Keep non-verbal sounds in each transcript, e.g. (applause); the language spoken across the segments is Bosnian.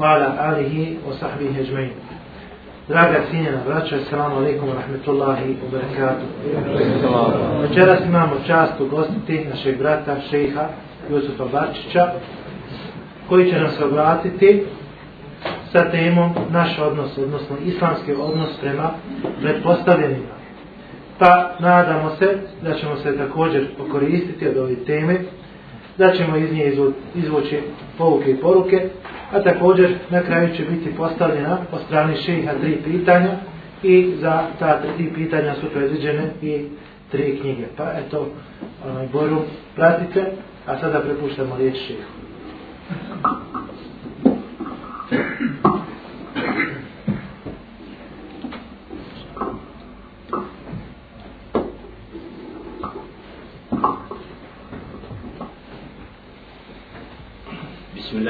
وعلى آله وصحبه أجمعين Draga cijenjena braća, assalamu alaikum wa rahmetullahi wa barakatuh. Večeras imamo čast ugostiti našeg brata, šeha Jusufa Barčića, koji će nas obratiti sa temom naš odnos, odnosno islamski odnos prema predpostavljenima. Pa nadamo se da ćemo se također pokoristiti od ove teme, da ćemo iz nje izvući pouke i poruke, a također na kraju će biti postavljena po strani šeha tri pitanja i za ta tri pitanja su predviđene i tri knjige. Pa eto, onaj boru, pratite, a sada prepuštamo riječ šehu. Thank (clears throat) you.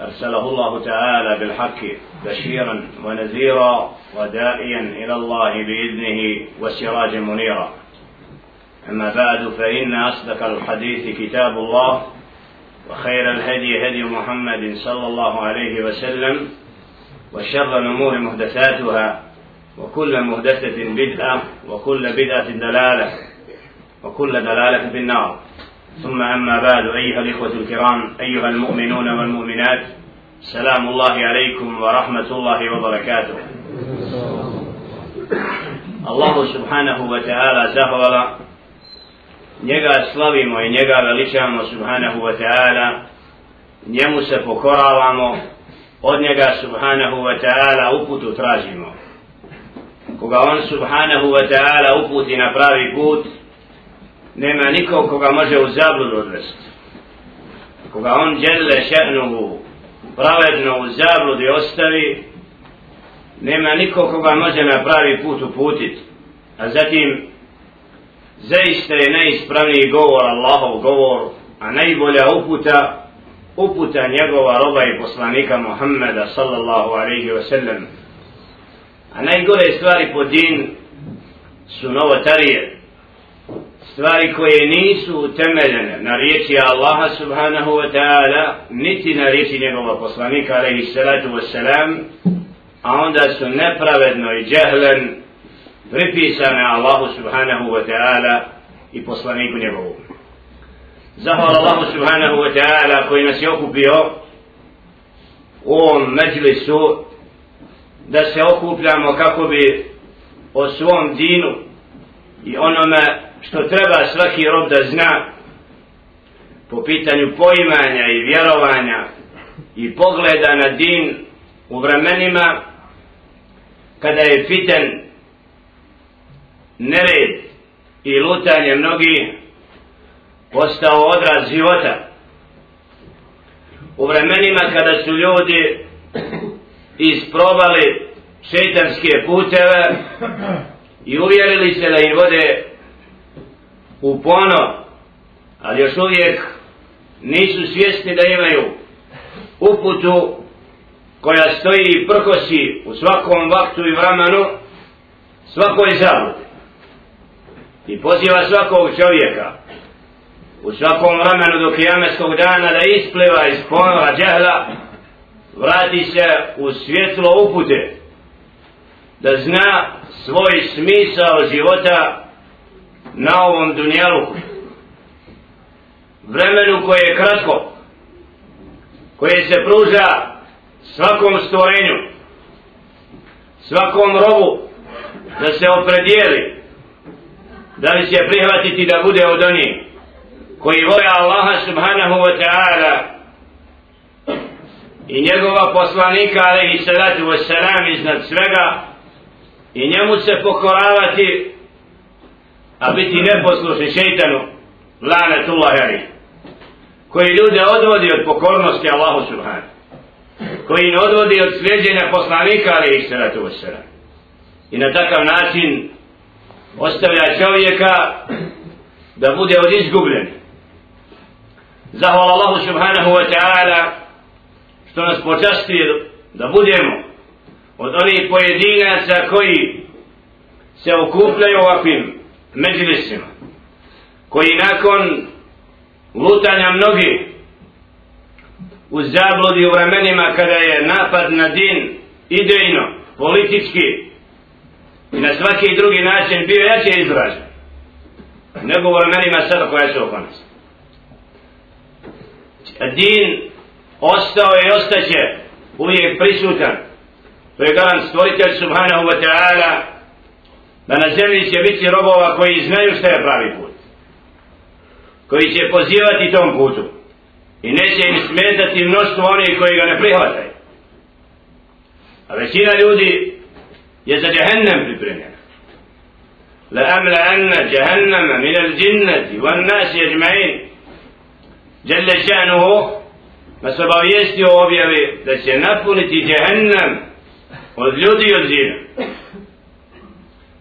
أرسله الله تعالى بالحق بشيرا ونذيرا وداعيا إلى الله بإذنه وسراجا منيرا. أما بعد فإن أصدق الحديث كتاب الله وخير الهدي هدي محمد صلى الله عليه وسلم وشر الأمور محدثاتها وكل محدثة بدعة وكل بدعة دلالة وكل دلالة في النار. ثم أما بعد أيها الإخوة الكرام أيها المؤمنون والمؤمنات سلام الله عليكم ورحمة الله وبركاته الله سبحانه وتعالى زهر njega slavimo i njega veličamo subhanahu wa ta'ala njemu se pokoravamo od njega subhanahu wa ta'ala uputu tražimo koga on subhanahu wa ta'ala uputi na pravi put nema nikog koga može u zabludu odvesti. Koga on djelje še'nuhu pravedno u zabludi ostavi, nema nikog koga može na pravi put uputiti A zatim, zaista je najispravniji govor Allahov govor, a najbolja uputa, uputa njegova roba i poslanika Muhammeda sallallahu alaihi wa sallam. A najgore stvari po din su novotarije, stvari koje nisu utemeljene na riječi Allaha subhanahu wa ta'ala, niti na riječi njegova poslanika, alaihi salatu wa salam, a onda su nepravedno i džehlen pripisane Allahu subhanahu wa ta'ala i poslaniku njegovu. Zahvala Allahu subhanahu wa ta'ala koji nas je okupio u ovom međlisu da se okupljamo kako bi o svom dinu i onome što treba svaki rob da zna po pitanju poimanja i vjerovanja i pogleda na din u vremenima kada je fiten nered i lutanje mnogi postao odraz života. U vremenima kada su ljudi isprobali šeitanske puteve i uvjerili se da im vode u pono, ali još uvijek nisu svjesni da imaju uputu koja stoji i prkosi u svakom vaktu i vremenu svakoj zabludi. I poziva svakog čovjeka u svakom vremenu do kijameskog dana da ispliva iz ponora džehla, vrati se u svjetlo upute, da zna svoj smisao života na ovom dunjelu. Vremenu koje je kratko koje se pruža svakom stvorenju svakom robu da se opredijeli da li će prihvatiti da bude od onih koji vole Allaha subhanahu wa ta'ala i njegova poslanika alaihi salatu wa salam iznad svega i njemu se pokoravati a biti neposlušni šeitanu lanetullahi ali koji ljude odvodi od pokornosti Allahu subhanu, koji ne odvodi od sljeđenja poslanika ali ih se na i na takav način ostavlja čovjeka da bude od izgubljen. Zahvala Allahu subhanahu wa ta'ala što nas počasti da budemo od onih pojedinaca koji se okupljaju ovakvim međlisima koji nakon lutanja mnogi u zabludi u vremenima kada je napad na din idejno, politički i na svaki drugi način bio jače izražen nego u vremenima sada koja su okonac. Din ostao je i ostaće uvijek prisutan. To je garant stvoritelj subhanahu wa ta'ala da na zemlji će biti robova koji znaju šta je pravi put. Koji će pozivati tom putu. I neće im smetati mnoštvo onih koji ga ne prihvataju. A većina ljudi je za džahennem pripremljena. لأملأن جهنم من الجنة والناس أجمعين جل شأنه ما سباويستي objavi da će napuniti džehennem od ljudi i od džina.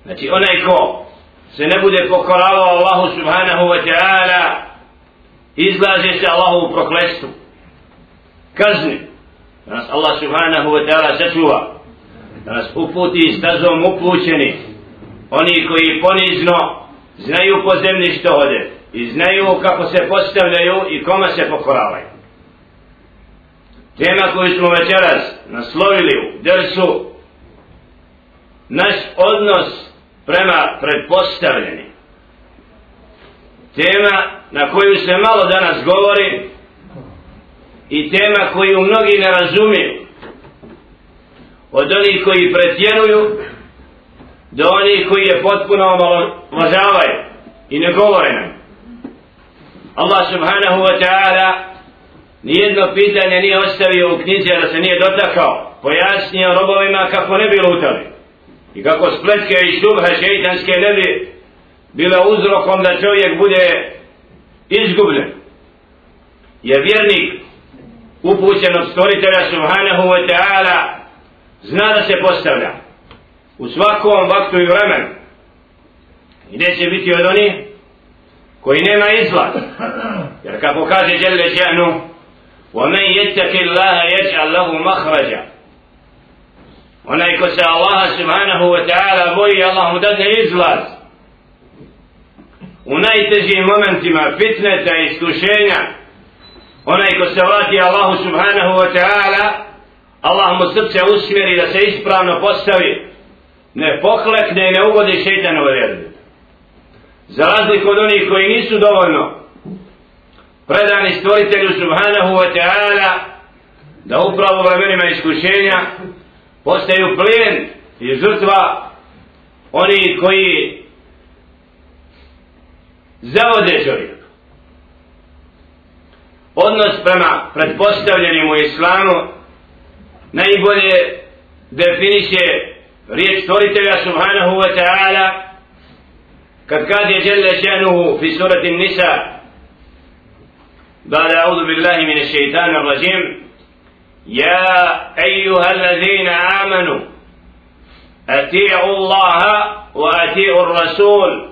Znači onaj ko se ne bude pokoravao Allahu subhanahu wa ta'ala izlaže se Allahu u proklestu. Kazni. Da nas Allah subhanahu wa ta'ala sačuva. Da nas uputi stazom upućeni. Oni koji ponizno znaju po zemlji što ode. I znaju kako se postavljaju i koma se pokoravaju. Tema koju smo večeras naslovili u dersu naš odnos prema predpostavljeni. Tema na koju se malo danas govori i tema koju mnogi ne razumiju od onih koji pretjeruju do onih koji je potpuno omalovažavaju i ne govore nam. Allah subhanahu wa ta'ala nijedno pitanje nije ostavio u knjizi da se nije dotakao pojasnio robovima kako ne bi lutali i kako spletke i šubhe šeitanske ne bi bila uzrokom da čovjek bude izgubljen je vjernik upućen od stvoritelja subhanahu wa ta'ala zna da se postavlja u svakom vaktu i vremenu i neće biti od onih koji nema izlaz jer kako kaže Jelle Žanu وَمَنْ يَتَّكِ اللَّهَ يَجْعَلْ لَهُ مَخْرَجًا onaj ko se Allaha subhanahu wa ta'ala boji Allah mu dadne izlaz. U najtežim momentima fitneta i iskušenja onaj ko se vrati Allahu subhanahu wa ta'ala Allah mu srce usmjeri da se ispravno postavi ne poklekne i ne ugodi šeitanu vjerbi za razliku od onih koji nisu dovoljno predani stvoritelju subhanahu wa ta'ala da upravo u vremenima iskušenja postaju plijen i žrtva oni koji zavode čovjek. Odnos prema predpostavljenim u islamu najbolje definiše riječ stvoritelja subhanahu wa ta'ala kad kaže jelle še'nuhu fi surati nisa بعد أعوذ بالله من الشيطان الرجيم يا أيها الذين آمنوا أتيعوا الله وأتيعوا الرسول.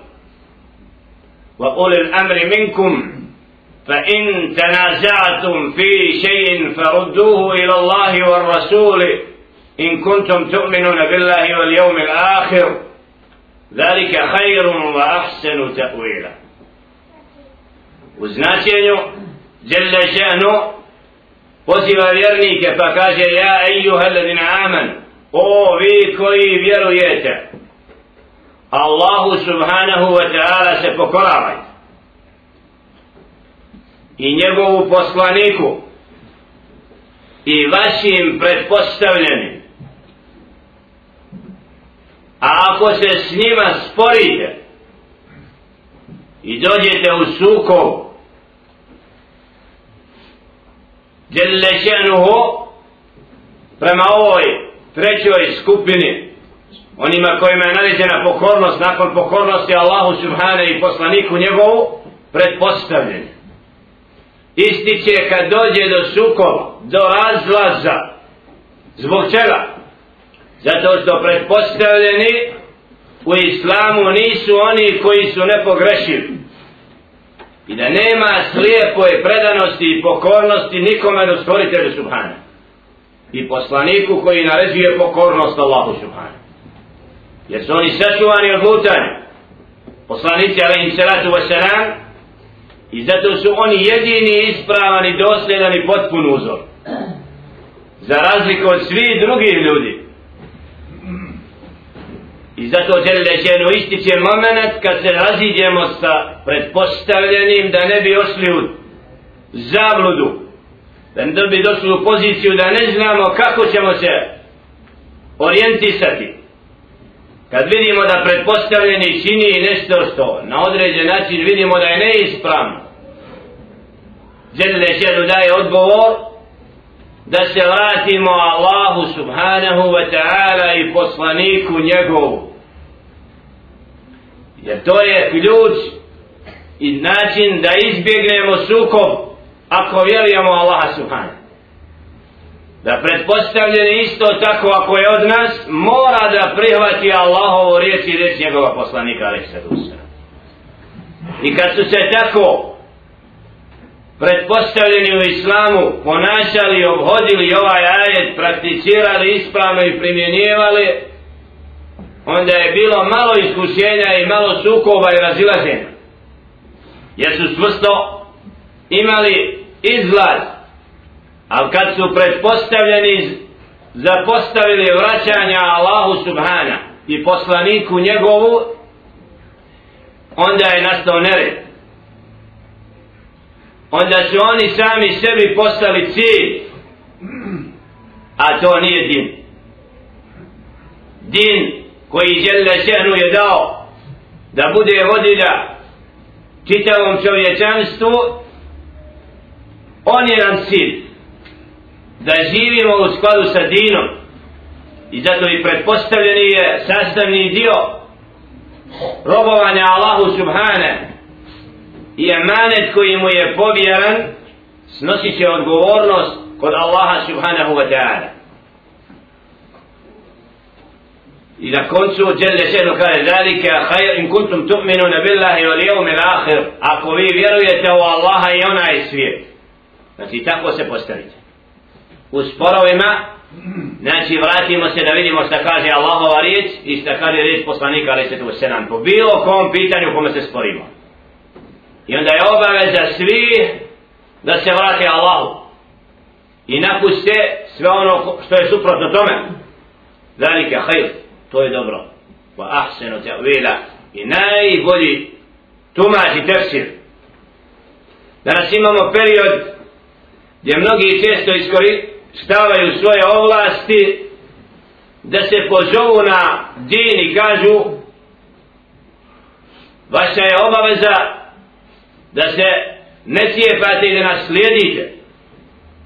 وقول الأمر منكم فإن تنازعتم في شيء فردوه إلى الله والرسول إن كنتم تؤمنون بالله واليوم الآخر. ذلك خير وأحسن تأويلا. وزناتينو جل شأنه poziva vjernike pa kaže ja ejuha ladina aman o vi koji vjerujete Allahu subhanahu wa ta'ala se pokoravajte. I njegovu poslaniku i vašim predpostavljenim a ako se s njima sporite i dođete u sukovu Jelle še'nuhu prema ovoj trećoj skupini onima kojima je naređena pokornost nakon pokornosti Allahu subhane i poslaniku njegovu pretpostavljen. Ističe kad dođe do sukova do razlaza. Zbog čega? Zato što pretpostavljeni u islamu nisu oni koji su nepogrešivi i da nema slijepoje predanosti i pokornosti nikome do stvoritelju Subhana. I poslaniku koji naređuje pokornost Allahu Subhana. Jer su oni sačuvani od lutanja. Poslanici alaihi salatu wasalam i zato su oni jedini ispravan i dosljedan i potpun uzor. Za razliku od svih drugih ljudi I zato žele ženu ističe moment kad se raziđemo sa pretpostavljenim da ne bi ošli u zabludu. Da ne bi došli u poziciju da ne znamo kako ćemo se orijentisati. Kad vidimo da pretpostavljeni čini nešto što na određen način vidimo da je neispravno. Žele ženu daje odgovor da se vratimo Allahu subhanahu wa ta'ala i poslaniku njegovu Jer to je ključ i način da izbjegnemo sukob ako vjerujemo Allaha Subhanahu. Da pretpostavljeni isto tako ako je od nas, mora da prihvati Allahovu riječ i riječ njegova poslanika Aleksadusa. I kad su se tako pretpostavljeni u islamu ponašali, obhodili ovaj ajet, prakticirali ispravno i primjenjivali, onda je bilo malo iskušenja i malo sukoba i razilaženja. Jer su svrsto imali izlaz, ali kad su predpostavljeni zapostavili vraćanja Allahu Subhana i poslaniku njegovu, onda je nastao nered. Onda su oni sami sebi postali cilj, a to nije din. Din koji žele šehnu je dao da bude vodilja čitavom čovječanstvu on je nam cilj da živimo u skladu sa dinom. I zato i pretpostavljeni je sastavni dio robovanja Allahu Subhane. I emanet koji mu je povjeran snosit će odgovornost kod Allaha Subhanahu wa ta'ala. I na koncu Đelle Šehnu kaže Zalike hajr in kuntum tu'minu na billahi wal jevum il akhir. Ako vi vjerujete u Allaha i onaj svijet. Znači tako se postavite. U sporovima Znači vratimo se da vidimo šta kaže Allahova riječ I šta kaže riječ poslanika Ali se tu se nam po bilo kom pitanju kome se sporimo. I onda je obaveza svi Da se vrate Allahu. I napuste sve ono što je suprotno tome. Zalike hajr to je dobro. Wa ahsenu ta'wila. I najbolji tumač i tefsir. Danas imamo period gdje mnogi često iskoristavaju svoje ovlasti da se pozovu na din i kažu vaša je obaveza da se ne cijepate i da nas slijedite.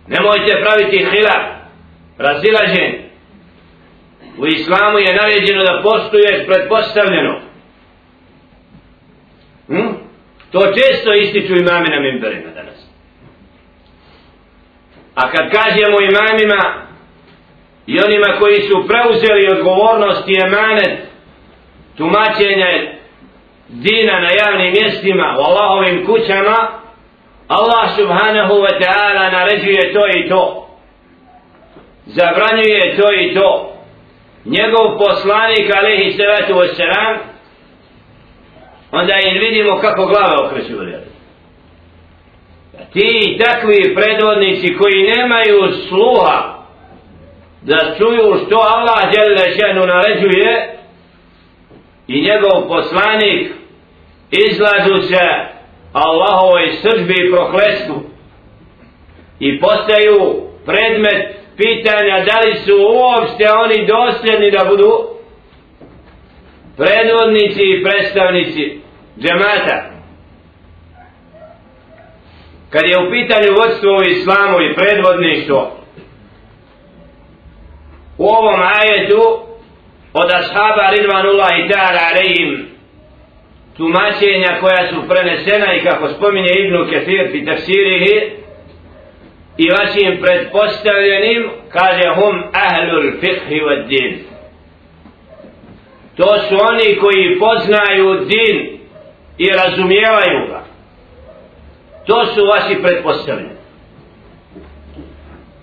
Nemojte praviti hilaf razilaženje u islamu je naređeno da postuješ pretpostavljeno. Hm? To često ističu imami na mimberima danas. A kad kažemo imamima i onima koji su preuzeli odgovornost i emanet tumačenja dina na javnim mjestima u Allahovim kućama, Allah subhanahu wa ta'ala naređuje to i to. Zabranjuje to i to njegov poslanik alaihi salatu wassalam onda im vidimo kako glave okreću ti takvi predvodnici koji nemaju sluha da čuju što Allah žele ženu naređuje i njegov poslanik izlažu se Allahovoj sržbi i proklesku i postaju predmet pitanja da li su uopšte oni dosljedni da budu predvodnici i predstavnici džemata. Kad je u pitanju vodstvo u islamu i predvodništvo, u ovom ajetu od ashaba Ridvanullahi ta'ala alejim tumačenja koja su prenesena i kako spominje Ibnu Kefir i tafsirihi i vašim predpostavljenim kaže hum ahlul fiqhi wa din. To su oni koji poznaju din i razumijevaju ga. To su vaši pretpostavljeni.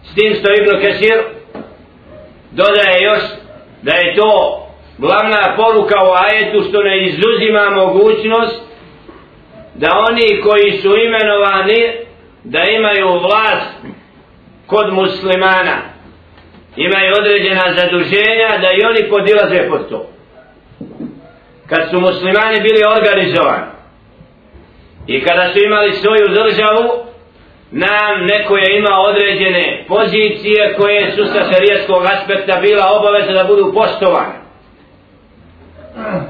S tim što Ibn Kesir dodaje još da je to glavna poruka u ajetu što ne izuzima mogućnost da oni koji su imenovani da imaju vlast kod muslimana. Imaju određena zaduženja da i oni podilaze pod to. Kad su muslimani bili organizovani i kada su imali svoju državu nam neko je imao određene pozicije koje su sa šarijetskog aspekta bila obaveza da budu poštovane.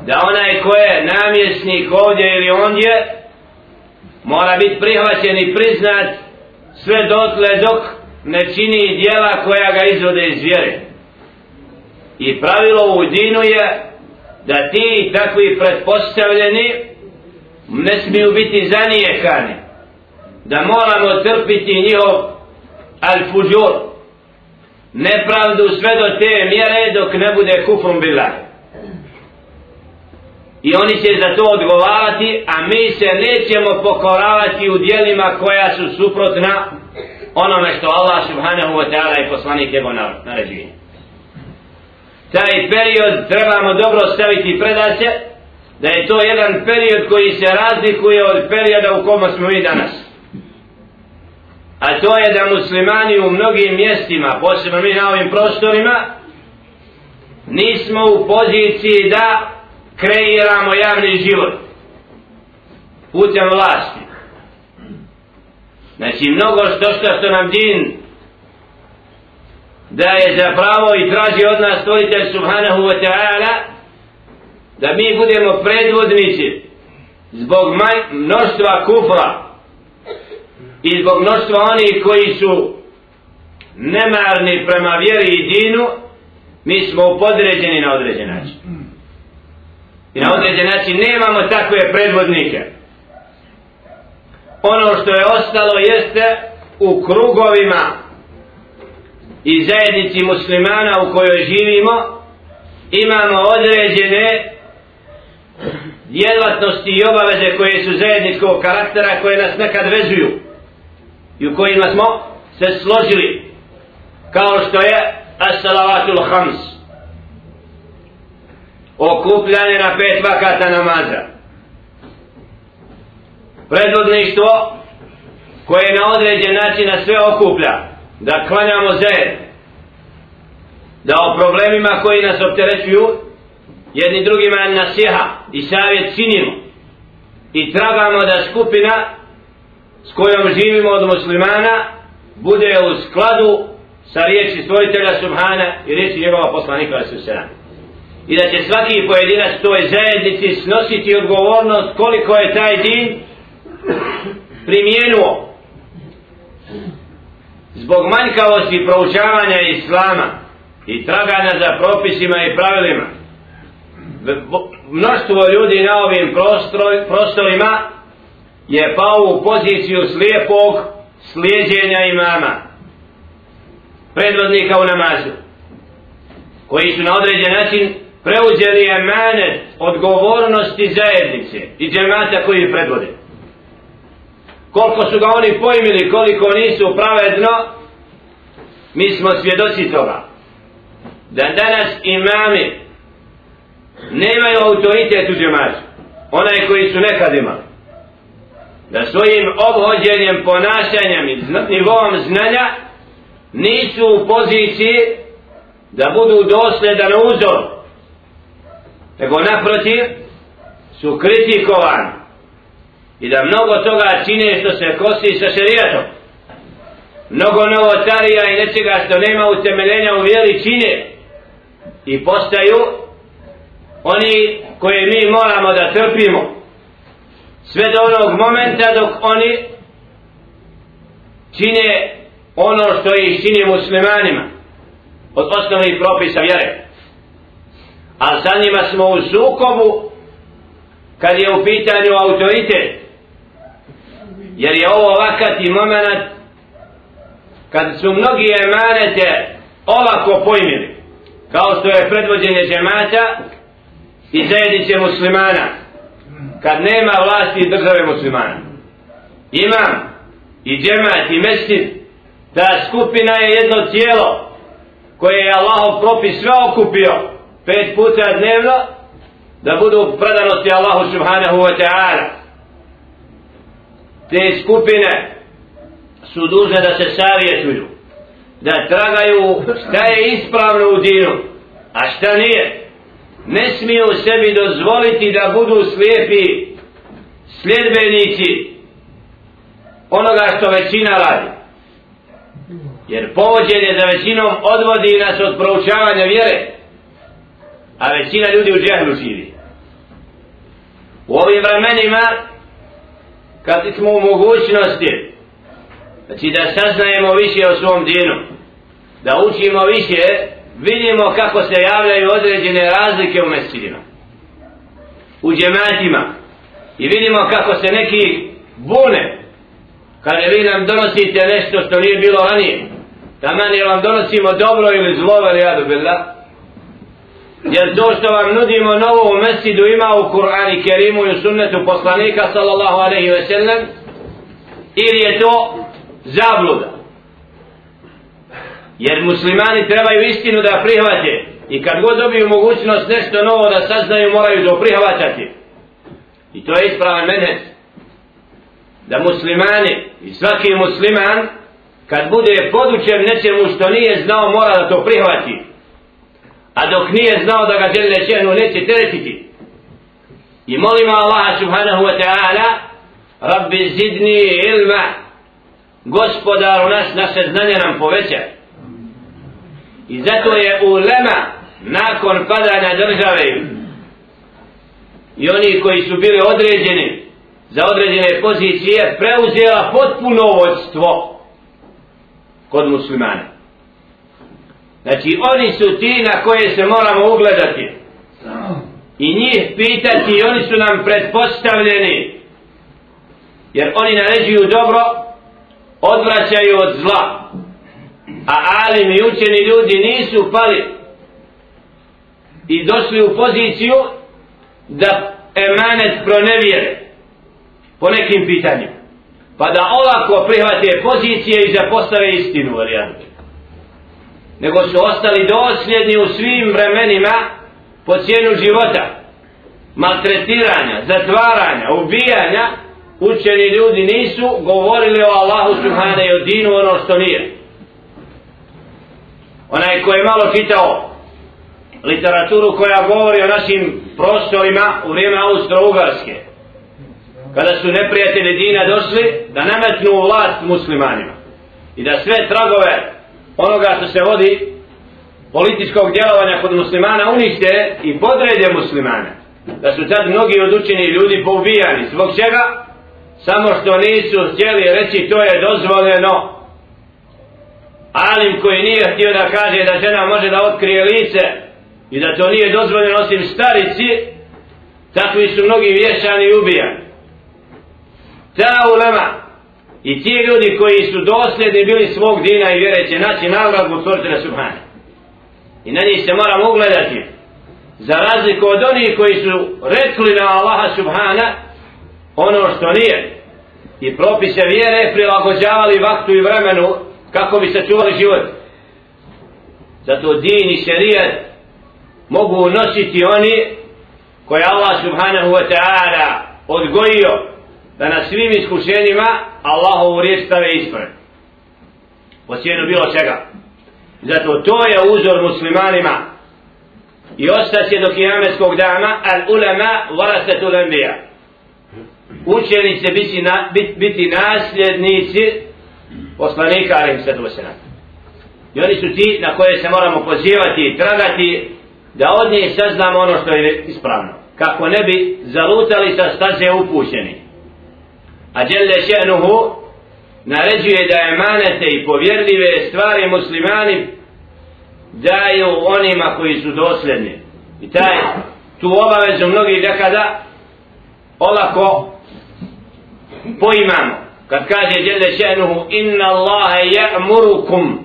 Da onaj ko je namjesnik ovdje ili ondje mora biti prihvaćen i priznat sve dotle dok ne čini dijela koja ga izvode iz vjere. I pravilo u dinu je da ti takvi pretpostavljeni ne smiju biti zanijekani da moramo trpiti njihov al-fuđur nepravdu sve do te mjere dok ne bude kufrum billah i oni će za to odgovarati a mi se nećemo pokoravati u dijelima koja su suprotna onome što Allah subhanahu wa ta'ala i poslanik jego naređuje. Taj period trebamo dobro staviti predase, da je to jedan period koji se razlikuje od perioda u kome smo mi danas. A to je da muslimani u mnogim mjestima posebno mi na ovim prostorima nismo u poziciji da kreiramo javni život. Putem vlasti. Znači mnogo što što, što nam din da je za pravo i traži od nas stvoritelj subhanahu wa ta'ala da mi budemo predvodnici zbog mnoštva kufra i zbog mnoštva onih koji su nemarni prema vjeri i dinu mi smo podređeni na određen način i na određen način nemamo takve predvodnike. Ono što je ostalo jeste u krugovima i zajednici muslimana u kojoj živimo imamo određene djelatnosti i obaveze koje su zajedničkog karaktera koje nas nekad vezuju i u kojima smo se složili kao što je as-salavatul hams okupljanje na pet vakata namaza predvodništvo koje na određen način na sve okuplja da klanjamo zajedno da o problemima koji nas opterećuju jedni drugima nasiha i savjet činimo i tragamo da skupina s kojom živimo od muslimana bude u skladu sa riječi stvoritelja Subhana i riječi njegova poslanika Susana. I da će svaki pojedinac toj zajednici snositi odgovornost koliko je taj din primjenuo. Zbog manjkavosti proučavanja islama i traganja za propisima i pravilima mnoštvo ljudi na ovim prostorima je pao u poziciju slijepog slijedjenja imama predvodnika u namazu koji su na određen način preuzeli emanet odgovornosti zajednice i džemata koji predvode. Koliko su ga oni pojmili koliko nisu pravedno mi smo svjedoci toga. Da danas imami nemaju autoritet u džematu. Onaj koji su nekad imali. Da svojim obhođenjem, ponašanjem i nivom znanja nisu u poziciji da budu dosledan uzor nego naprotiv su kritikovani. I da mnogo toga čine što se kosi sa šerijatom. Mnogo novotarija i nečega što nema utemeljenja u vjeri čine. I postaju oni koje mi moramo da trpimo. Sve do onog momenta dok oni čine ono što ih čini muslimanima. Od osnovnih propisa vjere a sa njima smo u sukobu kad je u pitanju autoritet. Jer je ovo vakat i moment kad su mnogi emanete ovako pojmili kao što je predvođenje džemata i zajednice muslimana kad nema vlasti države muslimana. Imam i džemat i mesjid ta skupina je jedno tijelo koje je Allahov propis sve okupio pet puta dnevno da budu predanosti Allahu subhanahu wa ta'ala. Te skupine su dužne da se savjetuju da tragaju šta je ispravno u dinu a šta nije. Ne smiju sebi dozvoliti da budu slijepi sljedbenici onoga što većina radi. Jer povođenje za većinom odvodi nas od proučavanja vjere a većina ljudi u džehlu živi. U ovim vremenima kad smo u mogućnosti znači da saznajemo više o svom dinu da učimo više vidimo kako se javljaju određene razlike u mesečinima u džematima i vidimo kako se neki bune. Kada vi nam donosite nešto što nije bilo ranije. Taman je vam donosimo dobro ili zlo ali ja dobila, jer to što vam nudimo novo u mesidu ima u Kur'ani Kerimu i u sunnetu poslanika sallallahu alaihi ve sellem ili je to zabluda? Jer muslimani trebaju istinu da prihvate. I kad god dobiju mogućnost nešto novo da saznaju moraju to prihvaćati. I to je ispravan menec da muslimani i svaki musliman kad bude podučen nečemu što nije znao mora da to prihvati a dok nije znao da ga žele šehnu neće teretiti. I molimo Allaha subhanahu wa ta'ala rabbi zidni ilma. Gospodaru nas naše znanje nam poveća. I zato je ulema nakon padanja države i oni koji su bili određeni za određene pozicije preuzela potpuno vodstvo kod muslimana znači oni su ti na koje se moramo ugledati. I njih pitati i oni su nam predpostavljeni jer oni naređuju dobro odvraćaju od zla. A alim i učeni ljudi nisu pali i došli u poziciju da emanet pronevjere po nekim pitanjima. Pa da olako prihvate pozicije i zapostave istinu varijantu nego su ostali dosljedni u svim vremenima po cijenu života. Maltretiranja, zatvaranja, ubijanja učeni ljudi nisu govorili o Allahu subhanahu i o dinu ono što nije. Onaj ko je malo čitao literaturu koja govori o našim prostorima u vrijeme Austro-Ugarske kada su neprijatelji dina došli da nametnu vlast muslimanima i da sve tragove onoga što se vodi političkog djelovanja kod muslimana unište i podrede muslimana. da su tad mnogi odučeni ljudi poubijani. Zbog čega? Samo što nisu htjeli reći to je dozvoljeno. Alim koji nije htio da kaže da žena može da otkrije lice i da to nije dozvoljeno osim starici takvi su mnogi vješani i ubijani. Ta ulema i ti ljudi koji su dosljedni bili svog dina i vjere će naći nagradu u na subhane. I na njih se moramo ugledati. Za razliku od onih koji su rekli na Allaha subhana ono što nije. I propise vjere prilagođavali vaktu i vremenu kako bi sačuvali život. Zato din i šerijat mogu nositi oni koje Allah subhanahu wa ta'ala odgojio da na svim iskušenjima Allahovu riječ stave ispred. Po cijenu bilo čega. Zato to je uzor muslimanima. I ostaće do kijameskog dana al ulema varaset ulembija. Učeni će biti, na, biti, biti nasljednici poslanika alim se to i oni su ti na koje se moramo pozivati i tragati da od njih saznamo ono što je ispravno. Kako ne bi zalutali sa staze upućeni a djelle še'nuhu naređuje da emanete i povjerljive stvari muslimani daju onima koji su dosljedni. I taj tu obavezu mnogi nekada olako poimamo. Kad kaže jelle še'nuhu inna Allahe ja'murukum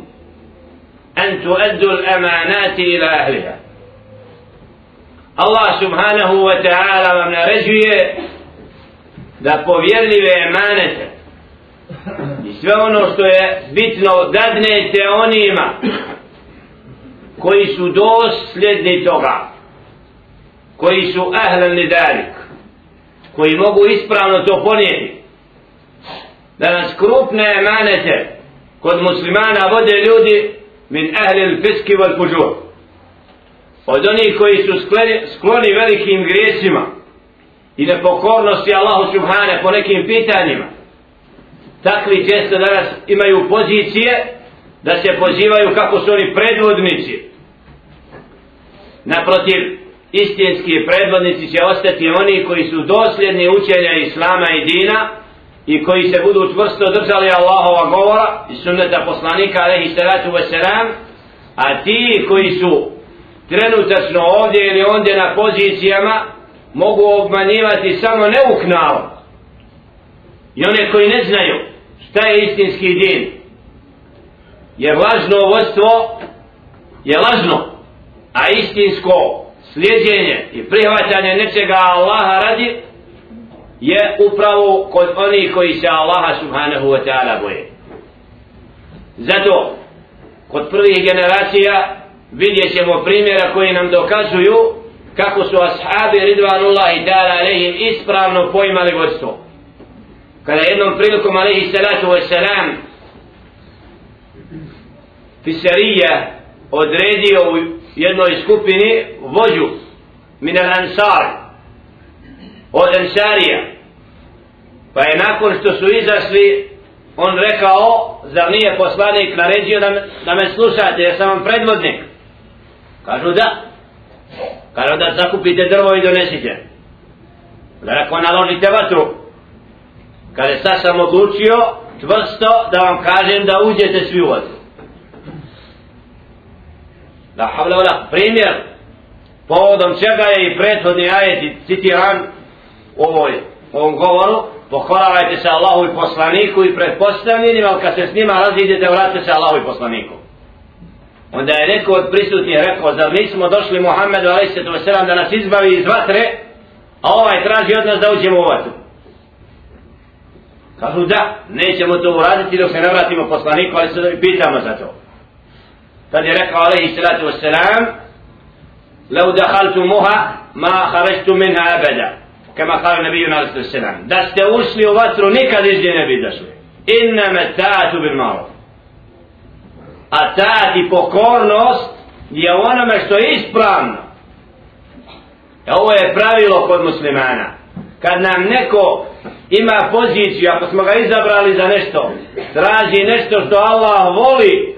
an tuaddu al-amanati ila ahliha. Allah subhanahu wa ta'ala vam naređuje da povjerljive emanete. I sve ono što je bitno dadnete onima koji su dosljedni toga koji su ahlan lidalik koji mogu ispravno to ponijeti. Da nas krupne emanete kod muslimana vode ljudi min ahli al-fiski wal fujur od onih koji su skloni, skloni velikim grijesima i nepokornosti Allahu Subhane po nekim pitanjima. Takvi često danas imaju pozicije da se pozivaju kako su oni predvodnici. Naprotiv istinski predvodnici će ostati oni koji su dosljedni učenja Islama i Dina i koji se budu čvrsto držali Allahova govora i sunneta poslanika alaihi salatu wasalam a ti koji su trenutačno ovdje ili ondje na pozicijama mogu obmanjivati samo neuknalo i one koji ne znaju šta je istinski din jer lažno vodstvo je lažno a istinsko slijedjenje i prihvatanje nečega Allaha radi je upravo kod onih koji se Allaha subhanahu wa ta'ala boje. Zato, kod prvih generacija vidjet ćemo primjera koji nam dokazuju kako su ashabi ridvanullahi ta'ala alehim ispravno pojmali vodstvo. Kada jednom prilikom alaihi salatu wa salam Fisarija odredio u jednoj skupini vođu min al ansar od ansarija. Pa je nakon što su izašli on rekao zar nije poslanik naredio da, da me slušate ja sam vam predvodnik? Kažu da. Kada da zakupite drvo i donesite da ako naložite vatru kada sad sam odlučio tvrsto da vam kažem da uđete svi u vatru La havla vla. primjer povodom čega je i prethodni ajet citiran u ovoj, ovom govoru pokoravajte se Allahu i poslaniku i pretpostavljenim, ali kad se s njima razidete, vratite se Allahu i poslaniku Onda je neko od prisutnih rekao, zar nismo došli Muhammedu a.s. da nas izbavi iz vatre, a ovaj traži od nas da uđemo u vatru. Kažu da, nećemo to uraditi dok se ne vratimo poslaniku, ali se da pitamo za to. Tad je rekao alaihi salatu wassalam لو دخلتموها ما خرجت منها أبدا كما قال النبي عليه الصلاة والسلام da ste ušli u vatru nikad iz nje ne bi došli innama ta'atu bil maruf a ta i pokornost je onome što je ispravno. E, ovo je pravilo kod muslimana. Kad nam neko ima poziciju ako smo ga izabrali za nešto traži nešto što Allah voli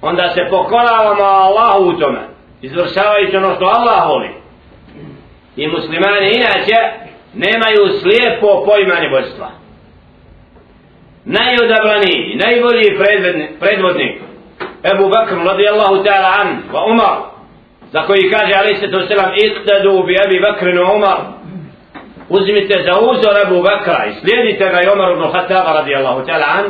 onda se pokoravamo Allahu u tome izvršavajući ono što Allah voli. I muslimani inače nemaju slijepo poimanje božstva najodabraniji najbolji predvodnik Ebu Bakr radijallahu ta'ala an wa Umar za koji kaže alaih sallatu wasalam iqtadu bi Ebi Bakr i Umar uzmite za uzor Ebu Bakra i slijedite ga i Umar ibn Khattaba radijallahu ta'ala an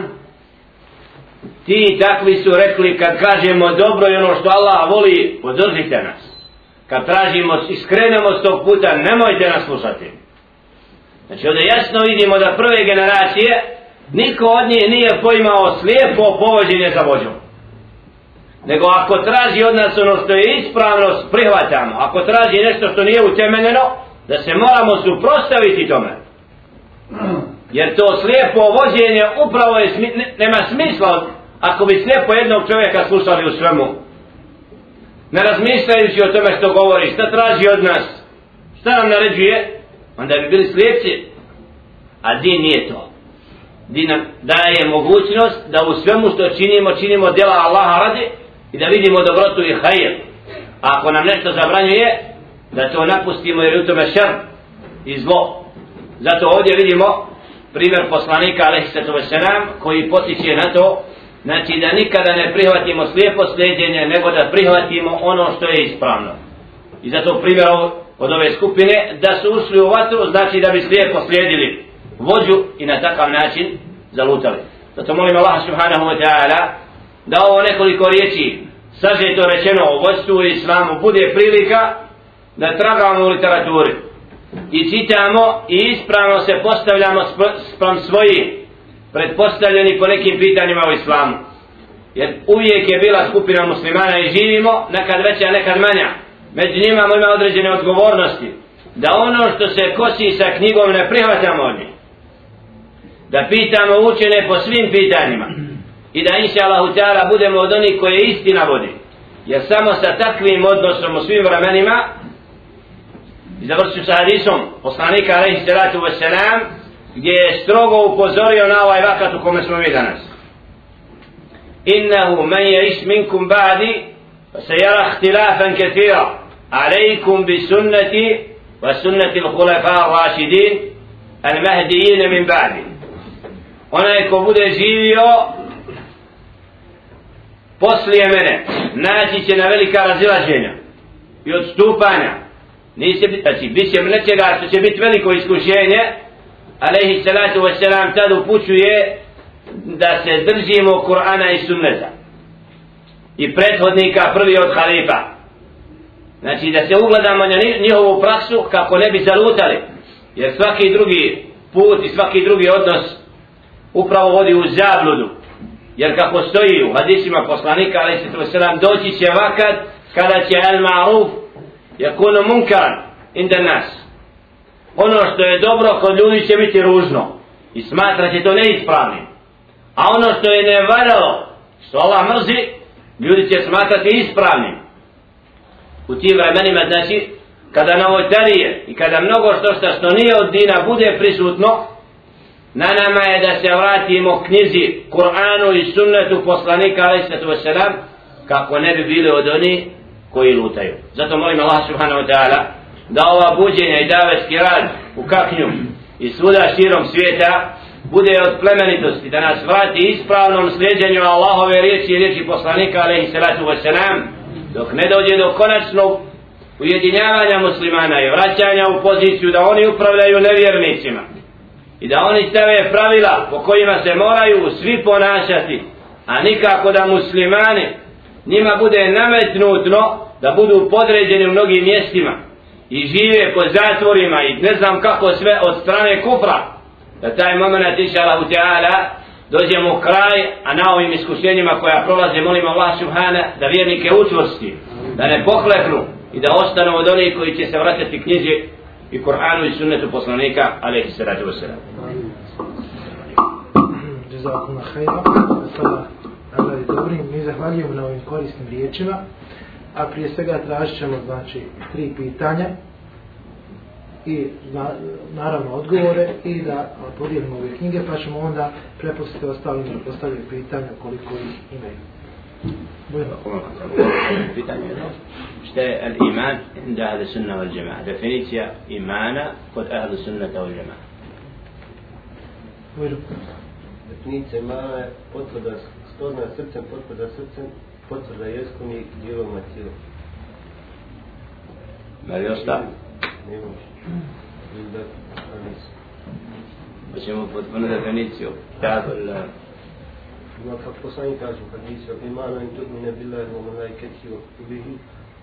ti takvi su rekli kad kažemo dobro i ono što Allah voli, podržite nas. Kad tražimo i skrenemo s tog puta, nemojte nas slušati. Znači ovdje jasno vidimo da prve generacije niko od njih nije poimao slijepo povođenje za vođom. Nego ako traži od nas ono što je ispravno, prihvatamo. Ako traži nešto što nije utemeljeno, da se moramo suprostaviti tome. Jer to slijepo vođenje upravo je, nema smisla ako bi slijepo jednog čovjeka slušali u svemu, ne razmišljajući o tome što govori, šta traži od nas, šta nam naređuje, onda bi bili slijepci. A din nije to. Din nam daje mogućnost da u svemu što činimo, činimo djela Allaha radi i da vidimo dobrotu i hajr. A ako nam nešto zabranjuje, da to napustimo jer je u tome šer i zlo. Zato ovdje vidimo primjer poslanika alaihi koji potiče na to Znači da nikada ne prihvatimo slijepo sljeđenje, nego da prihvatimo ono što je ispravno. I zato primjer od ove skupine, da su ušli u vatru, znači da bi slijepo slijedili vođu i na takav način zalutali. Zato molim Allah subhanahu wa ta'ala da ovo nekoliko riječi sažeto rečeno o vodstvu i islamu bude prilika da tragamo u literaturi i čitamo i ispravno se postavljamo sprem svoji predpostavljeni po nekim pitanjima u islamu. Jer uvijek je bila skupina muslimana i živimo, nekad veća, nekad manja. Među njima ima određene odgovornosti. Da ono što se kosi sa knjigom ne prihvatamo od njih. Da pitamo učene po svim pitanjima. I da inša Allahu Teala budemo od onih koje istina vodi. Jer samo sa takvim odnosom u svim vremenima i završim sa hadisom poslanika alaihi salatu wasalam gdje je strogo upozorio na ovaj vakat u kome smo mi danas. Innahu man jaiš minkum ba'di se jara ihtilafan kathira. Alaikum bi sunnati wa sunnati l'hulefa rašidin al mahdijine min ba'di. Onaj ko bude živio poslije mene naći će na velika razilaženja i odstupanja Nisi biti, znači, bit će nečega što će biti veliko iskušenje, alaihi salatu wasalam tad upućuje da se držimo Kur'ana i sunneta. I prethodnika prvi od halifa. Znači da se ugledamo na njihovu praksu kako ne bi zalutali. Jer svaki drugi put i svaki drugi odnos upravo vodi u zabludu. Jer kako stoji u hadisima poslanika, ali se to selam, doći će vakat kada će el ma'ruf yakunu munkar inda nas. Ono što je dobro kod ljudi će biti ružno i smatra će to neispravnim. A ono što je nevaljalo što Allah mrzi ljudi će smatrati ispravnim. U tim vremenima znači kada novotarije i kada mnogo što što, što nije od dina bude prisutno na nama je da se vratimo knjizi Kur'anu i sunnetu poslanika alaih kako ne bi bili od oni koji lutaju. Zato molim Allah subhanahu wa ta'ala da ova buđenja i davetski rad u kaknju i svuda širom svijeta bude od plemenitosti da nas vrati ispravnom sljeđenju Allahove riječi i riječi poslanika alaihi salatu wasalam dok ne dođe do konačnog ujedinjavanja muslimana i vraćanja u poziciju da oni upravljaju nevjernicima i da oni stave pravila po kojima se moraju svi ponašati a nikako da muslimani njima bude nametnutno da budu podređeni u mnogim mjestima i žive po zatvorima i ne znam kako sve od strane kufra. Da taj moment inša Allahu Teala dođemo u kraj a na ovim iskušenjima koja prolaze molimo Allah Subhana da vjernike učvrsti da ne pohleknu i da ostanu od onih koji će se vratiti knjizi i Kur'anu i sunnetu poslanika alaihi sallatu wasalam Jazakum khayra. Sada Allah je dobrim. Mi zahvaljujemo na ovim korisnim riječima a prije svega tražit ćemo znači tri pitanja i na, naravno odgovore i da podijelimo ove knjige pa ćemo onda prepustiti ostalim da postavljaju pitanja koliko ih imaju. Pitanje jedno. Šta je al-iman inda ahli sunna wal jama'a? Definicija imana kod ahli sunnata wal jama'a. Definicija imana je potvrda, stozna srcem, potvrda srcem, potvrda jeskom i dijelom na tijelu. Ma li osta? Ne može. Da, a nisu. Hoćemo potpuno definiciju. Tako la... Ma kako poslani kažu kad od imana in tu'mine billahi wa malaikati wa kutubihi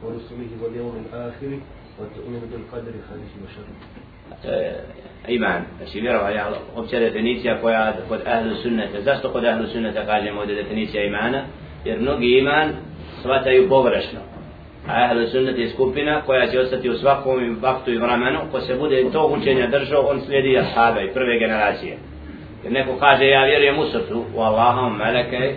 wa rusulihi wa ljevmin ahiri wa tu'minu bil qadri hadihi wa šarri. E, iman, znači vjerovanje, opća definicija koja kod ahlu sunnata, zašto kod ahlu sunnata kažemo da definicija imana? jer mnogi iman shvataju površno. A ahlu sunnet je skupina koja će ostati u svakom vaktu i vremenu, ko se bude to učenja držao, on slijedi ashaba i prve generacije. Jer neko kaže, ja vjerujem u srtu, u Allaha, u Meleke,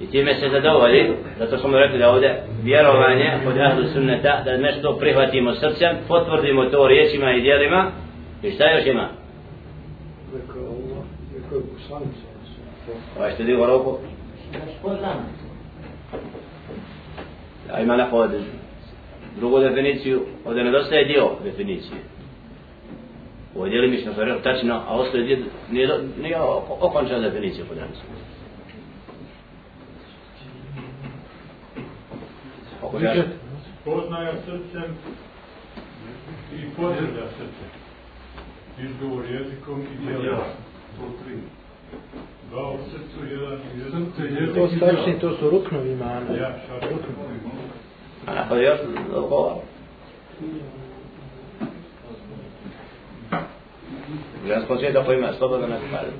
i time se zadovolji, zato smo rekli da ovdje vjerovanje od ehlu sunneta, da nešto prihvatimo srcem, potvrdimo to riječima i dijelima, i šta još ima? Rekao Allah, rekao je. Ovaj što digo roku? A ima neko od drugu definiciju, ovdje nedostaje dio definicije. Ovo je djelimično što je rekao tačno, a ostaje dio, nije, nije okončena definicija po danas. Poznaja srcem i potvrda srcem. Izgovor jezikom i djelom. To tri. Dva u srcu, jedan u jeziku. To starši, to su ruknovi imana. Ja, šar. Ruknovi. A pa još govor. Ja sam počeo da pojma, što da ne spadim.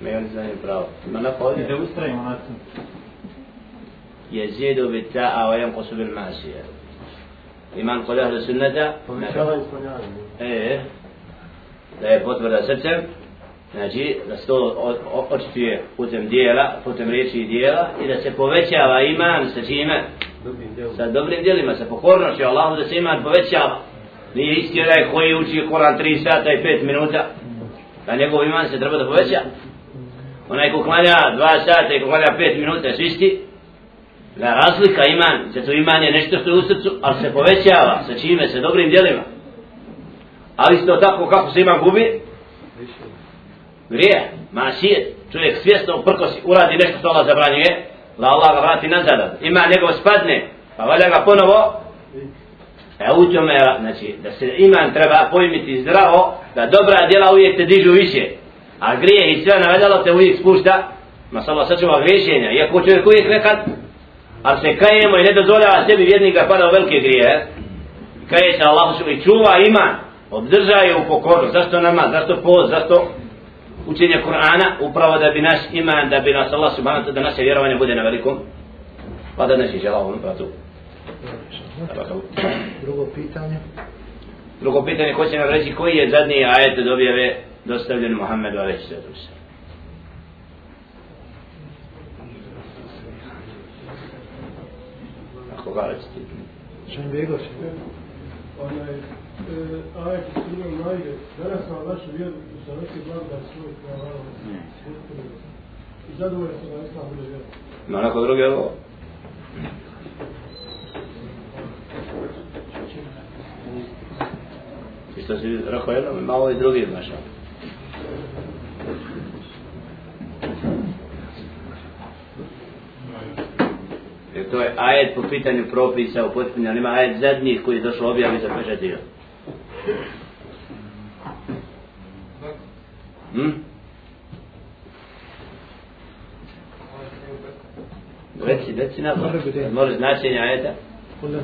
Me oni znaju pravo. Ima na polje? Ide ustrajimo na to. Je zjedu bi ta, a o jem kosu bil masija. Iman kod ahlu sunnata. Povećava i. E, e, da je potvrda srcem. Znači, da se to očituje putem dijela, putem riječi i dijela i da se povećava iman sa čime? Dobrim sa dobrim dijelima, sa pokornošću Allahu da se iman povećava. Nije isti onaj koji uči Koran 3 sata i 5 minuta, da njegov iman se treba da poveća. Onaj ko klanja 2 sata i ko klanja 5 minuta, su isti, da razlika iman, zato iman je nešto što je u srcu, ali se povećava, sa čime, sa dobrim djelima. Ali isto tako kako se iman gubi, grije, mašijet, čovjek svjesno prkosi, uradi nešto što Allah zabranjuje, da Allah ga vrati nazad, ima njegov spadne, pa valja ga ponovo, e u tome, znači, da se iman treba pojmiti zdravo, da dobra djela uvijek te dižu više, a grije i sve navedalo te uvijek spušta, ma sallah sačuva griješenja, iako čovjek uvijek nekad, ali se kajemo i ne dozvoljava sebi vjernika pada u velike grije, eh? kaje se Allah i čuva iman, obdržaje u pokoru, zašto nama, zašto post, zašto učenje Kur'ana, upravo da bi naš iman, da bi nas Allah subhanahu da naše vjerovanje bude na velikom, pa da neće žela ovom pratu. Drugo pitanje. Drugo pitanje, ko će nam reći koji je zadnji ajet od objave dostavljen Muhammedu alaihi sallatu wasallam? Ako ga recite. Šan Begović. onaj, e, ajet iz Sura Majde, danas sam vašu vjeru, sa neki blagodat svoj hvala, i zadovoljan sam da islam bude vjeru. Ima neko drugi ovo? I što si rekao jednom, ima ovo i drugi maša. Jer to je ajet po pitanju propisa u potpunju, ali ima ajet zadnjih koji je došlo objavi za pešatio. Hm? Reci, reci na Može značenje ajeta? قل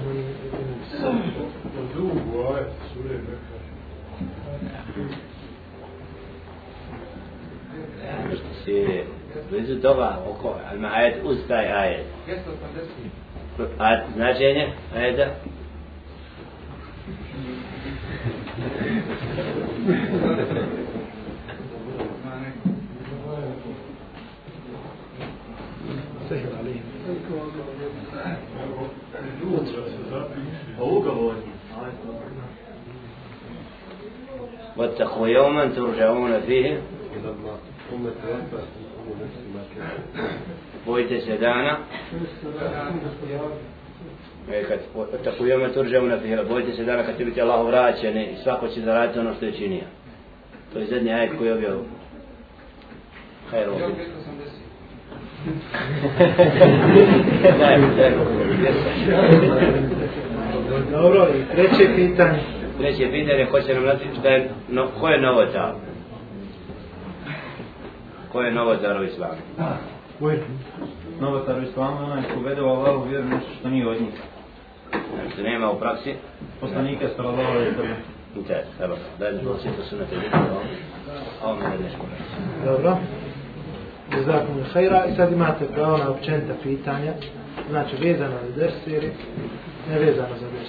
što se je blizu toga oko ima ajed uz taj ajed a značenje ajeda Thank you. واتقوا يوما ترجعون فيه إلى الله ثم توفى كل نفس ما كسبت bojite se dana E, kad tako jome turžavna fiha, bojite se dana kad će biti Allah vraćeni i svako će zaraditi ono što je činio. To je zadnji ajet koji je objavio. Hajde ovo. Daj, daj, Dobro, i treće pitanje. Treće pitanje, ko će nam naći šta je, no, ko je novotar? Ko je novotar u islamu? Bujr. Novotar u islamu je onaj ko vede u Allahu vjeru nešto što nije od njih. Znači, nema u praksi? Poslanike sallallahu alejhi ve sellem. Inte, evo, da ćemo sjeto sunete ljudi, a ovo mi ne nešto. Dobro. Jazakum khaira i sad imate pravo na općenita pitanja. Znači vezano za ders ili ne vezano za ders.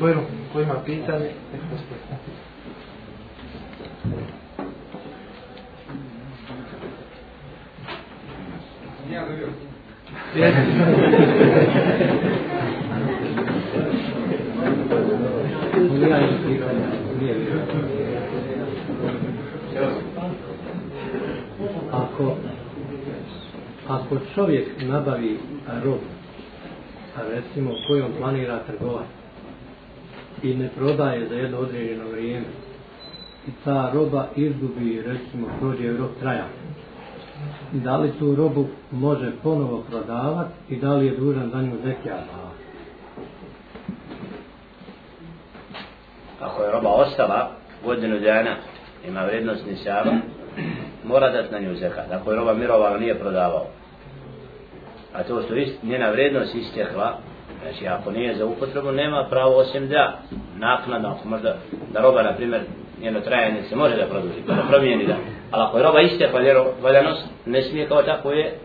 Bojru, ko ima pitanje, nek postavlja. Ako, (laughs) (laughs) ako čovjek nabavi robu, a recimo kojom planira trgovati i ne prodaje za jedno određeno vrijeme i ta roba izgubi, recimo, prođe rok trajanja, da li tu robu može ponovo prodavati i da li je dužan za nju zekijat davati? Ako je roba ostala godinu dana, ima vrednost nisaba, mora dati na nju zekat. Ako je roba mirovala, nije prodavao. A to što ist, njena vrednost istekla, Znači, ako nije za upotrebu, nema pravo osim da naknadno, ako možda da roba, na primjer, njeno trajanje se može da produži, pa da promijeni da. Ali ako je roba iste pa valjanost, ne smije kao tako je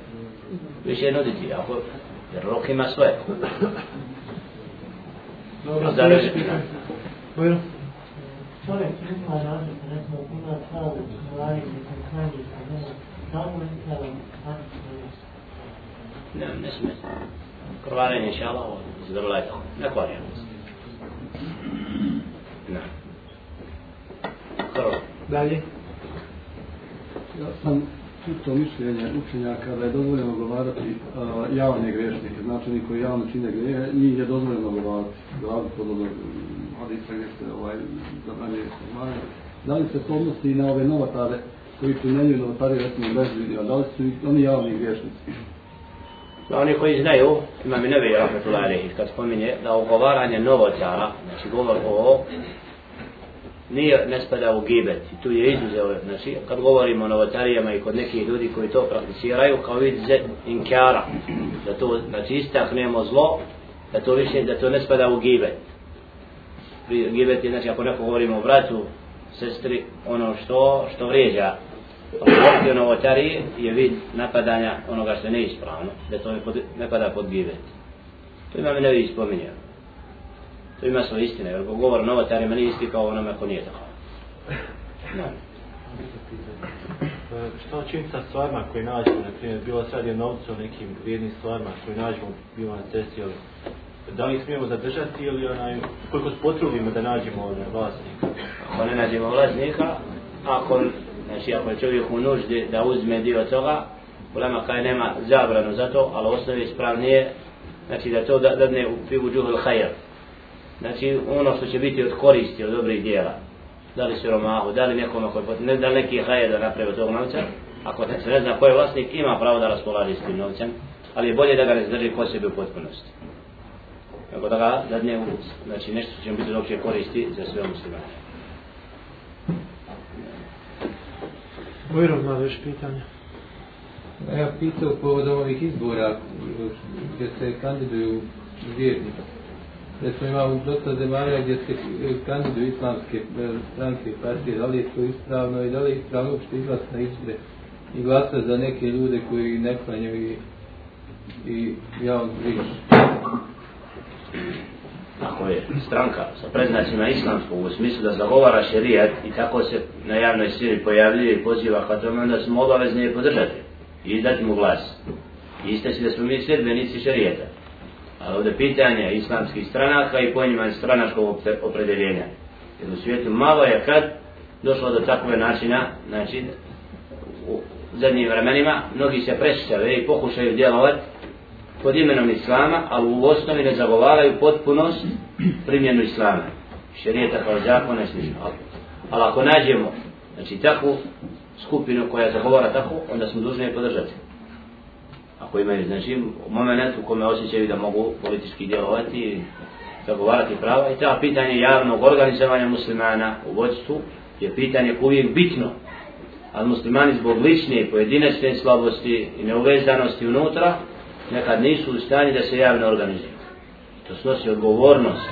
više nuditi. Ako, jer rok ima svoje. Dobro, sljedeće pitanje. Čovjek ima razlika, recimo, ima pravu stvari, nekom kranji, da li mu je treba Ne, ne smije. Krvarenje, inša Allah, zadovoljaj je to. Ne kvarijamo. Ne. Krvo. Dalje. Ja sam čuto mišljenje učenjaka da je dozvoljeno govarati uh, javne grešnike, znači oni koji javno čine greje, njih je dozvoljeno govarati. Glavno pod ono, mm, hadisa gdje se ovaj, zabranje se Da li se to odnosi i na ove novatare koji primjenjuju novatare recimo bez videa, da li su oni javni grešnici? Da oni koji znaju, ima mi nebi rahmetullahi alaihi, kad spominje da ogovaranje novotara, znači govor o nije ne spada u gibet. I tu je izuzeo znači kad govorimo o novotarijama i kod nekih ljudi koji to prakticiraju kao vid inkara da to znači istaknemo zlo da to više da to ne spada u gibet. Gibet je znači ako neko govorimo o bratu sestri ono što što vrijeđa Ovdje o novotariji je vid napadanja onoga što je neispravno, da to ne pada pod gibet. To ima mi ne vidi spominjeno. To ima svoje istine, jer ko govor novotarima nije isti kao onome ko nije tako. No. Što čim sa stvarima koje nađemo, na primjer, bilo sad je novce o nekim vrijednim stvarima koje nađemo bilo na cesti, ali da li smijemo zadržati ili onaj, koliko spotrudimo da nađemo vlasnika? Ako ne nađemo vlasnika, ako, znači ako je čovjek u nuždi da uzme dio toga, ulema kaj nema zabranu za to, ali osnovi ispravnije, znači da to dadne u pivu džuhul hajr znači ono što će biti od koristi, od dobrih dijela. Da li siromahu, da li nekome koji pot... ne, da li neki hajr da napravi tog novca, ako se ne zna ko je vlasnik, ima pravo da raspolaži s tim novcem, ali je bolje da ga ne zdrži ko sebi u potpunosti. nego da ga dadne u, znači nešto što će biti od opće koristi za sve muslimane. Mojro ima još pitanja? Ja pitao povodom ovih izbora gdje se kandiduju vjernici recimo imamo dosta zemalja gdje se e, kandiduju islamske e, stranke partije, da li je to ispravno i da li je ispravno uopšte izlaz na izbore i glasa za neke ljude koji ne klanjaju i, i ja vam pričam. Ako je stranka sa predznacima islamskog u smislu da zagovara šerijat i tako se na javnoj sceni pojavljuje i poziva ka tome, onda smo obavezni je podržati i dati mu glas. I istaći da smo mi sljedbenici šerijeta ali ovdje pitanje islamskih stranaka i pojnjima stranačkog opredeljenja. Jer u svijetu malo je kad došlo do takve načina, znači u zadnjim vremenima, mnogi se prešćave i pokušaju djelovati pod imenom Islama, ali u osnovi ne zagovaraju potpunost primjenu Islama. Šerijeta kao zakon je slično. Ali ako nađemo znači, takvu skupinu koja zagovara tako, onda smo dužni je podržati ako imaju znači moment u kome osjećaju da mogu politički djelovati i zagovarati prava i ta pitanje javnog organizovanja muslimana u vodstvu je pitanje koje je bitno ali muslimani zbog lične pojedinačne slabosti i neuvezanosti unutra nekad nisu u stanju da se javno organizuju. To snosi odgovornost.